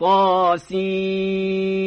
طاسين